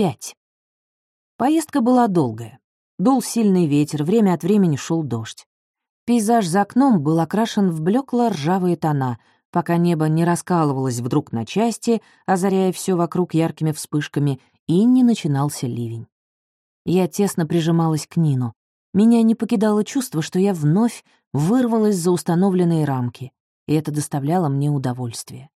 пять. Поездка была долгая. Дул сильный ветер, время от времени шел дождь. Пейзаж за окном был окрашен в блекло-ржавые тона, пока небо не раскалывалось вдруг на части, озаряя все вокруг яркими вспышками, и не начинался ливень. Я тесно прижималась к Нину. Меня не покидало чувство, что я вновь вырвалась за установленные рамки, и это доставляло мне удовольствие.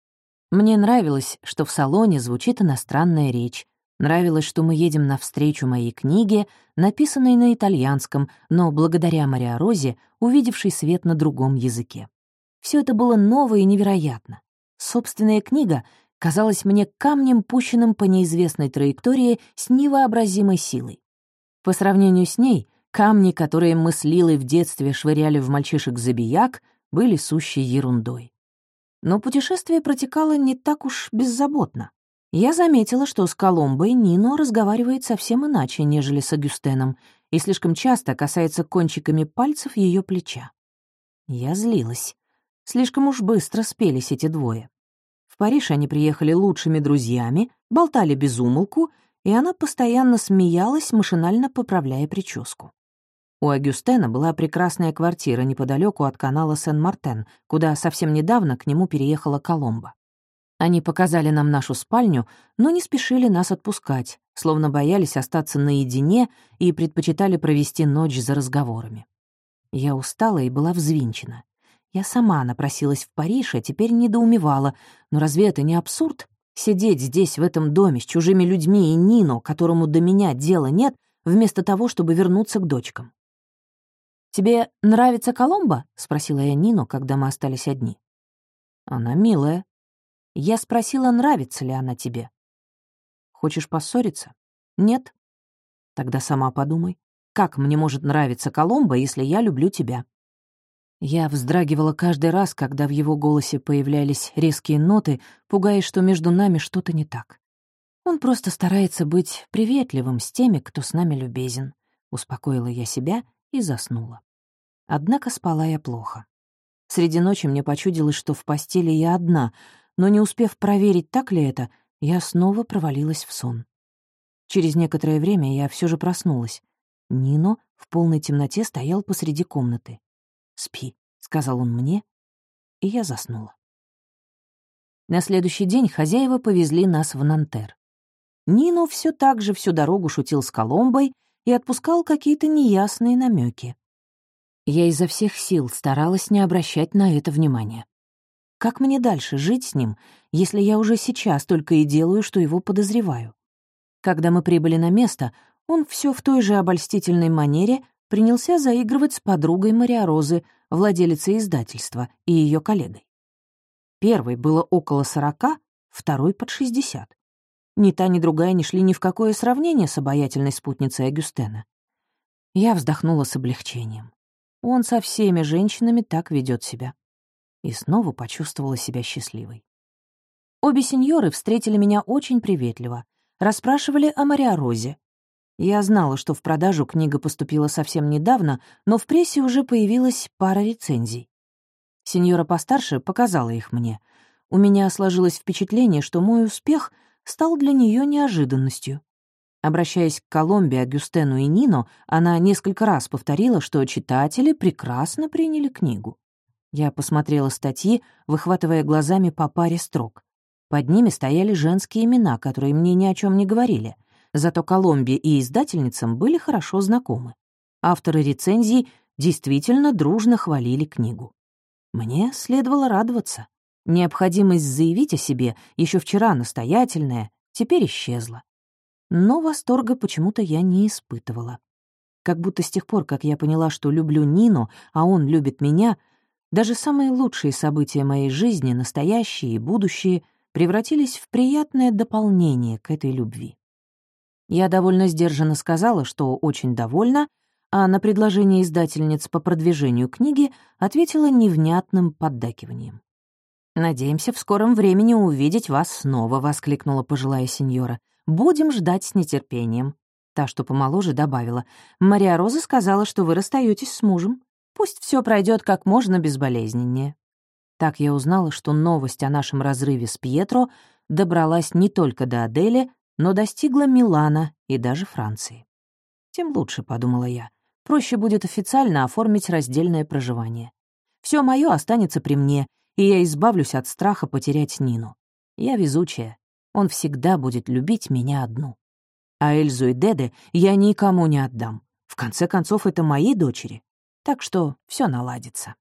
Мне нравилось, что в салоне звучит иностранная речь, Нравилось, что мы едем навстречу моей книге, написанной на итальянском, но благодаря Мариа Розе, увидевшей свет на другом языке. Все это было ново и невероятно. Собственная книга казалась мне камнем, пущенным по неизвестной траектории с невообразимой силой. По сравнению с ней, камни, которые мы с Лилой в детстве швыряли в мальчишек-забияк, были сущей ерундой. Но путешествие протекало не так уж беззаботно. Я заметила, что с Коломбой Нино разговаривает совсем иначе, нежели с Агюстеном, и слишком часто касается кончиками пальцев ее плеча. Я злилась. Слишком уж быстро спелись эти двое. В Париж они приехали лучшими друзьями, болтали без умолку, и она постоянно смеялась, машинально поправляя прическу. У Агюстена была прекрасная квартира неподалеку от канала Сен-Мартен, куда совсем недавно к нему переехала Коломба. Они показали нам нашу спальню, но не спешили нас отпускать, словно боялись остаться наедине и предпочитали провести ночь за разговорами. Я устала и была взвинчена. Я сама напросилась в Париж, а теперь недоумевала. Но разве это не абсурд? Сидеть здесь, в этом доме, с чужими людьми и Нино, которому до меня дела нет, вместо того, чтобы вернуться к дочкам. «Тебе нравится Коломба?» — спросила я Нину, когда мы остались одни. «Она милая», я спросила, нравится ли она тебе. Хочешь поссориться? Нет? Тогда сама подумай, как мне может нравиться Коломбо, если я люблю тебя? Я вздрагивала каждый раз, когда в его голосе появлялись резкие ноты, пугаясь, что между нами что-то не так. Он просто старается быть приветливым с теми, кто с нами любезен. Успокоила я себя и заснула. Однако спала я плохо. Среди ночи мне почудилось, что в постели я одна, но не успев проверить, так ли это, я снова провалилась в сон. Через некоторое время я все же проснулась. Нино в полной темноте стоял посреди комнаты. «Спи», — сказал он мне, и я заснула. На следующий день хозяева повезли нас в Нантер. Нино все так же всю дорогу шутил с Коломбой и отпускал какие-то неясные намеки. Я изо всех сил старалась не обращать на это внимания. Как мне дальше жить с ним, если я уже сейчас только и делаю, что его подозреваю? Когда мы прибыли на место, он все в той же обольстительной манере принялся заигрывать с подругой Мариорозы, владелицей издательства, и ее коллегой. Первой было около сорока, второй — под шестьдесят. Ни та, ни другая не шли ни в какое сравнение с обаятельной спутницей Агюстена. Я вздохнула с облегчением. Он со всеми женщинами так ведет себя и снова почувствовала себя счастливой. Обе сеньоры встретили меня очень приветливо, расспрашивали о Мариорозе. Я знала, что в продажу книга поступила совсем недавно, но в прессе уже появилась пара рецензий. Сеньора постарше показала их мне. У меня сложилось впечатление, что мой успех стал для нее неожиданностью. Обращаясь к Коломбе, Агюстену и Нино, она несколько раз повторила, что читатели прекрасно приняли книгу. Я посмотрела статьи, выхватывая глазами по паре строк. Под ними стояли женские имена, которые мне ни о чем не говорили. Зато Колумбия и издательницам были хорошо знакомы. Авторы рецензий действительно дружно хвалили книгу. Мне следовало радоваться. Необходимость заявить о себе, еще вчера настоятельная, теперь исчезла. Но восторга почему-то я не испытывала. Как будто с тех пор, как я поняла, что люблю Нину, а он любит меня — даже самые лучшие события моей жизни, настоящие и будущие, превратились в приятное дополнение к этой любви. Я довольно сдержанно сказала, что очень довольна, а на предложение издательниц по продвижению книги ответила невнятным поддакиванием. «Надеемся в скором времени увидеть вас снова», — воскликнула пожилая сеньора. «Будем ждать с нетерпением». Та, что помоложе, добавила. «Мария Роза сказала, что вы расстаетесь с мужем. Пусть все пройдет как можно безболезненнее. Так я узнала, что новость о нашем разрыве с Пьетро добралась не только до Адели, но достигла Милана и даже Франции. Тем лучше, — подумала я. Проще будет официально оформить раздельное проживание. Все мое останется при мне, и я избавлюсь от страха потерять Нину. Я везучая. Он всегда будет любить меня одну. А Эльзу и Деде я никому не отдам. В конце концов, это мои дочери. Так что все наладится.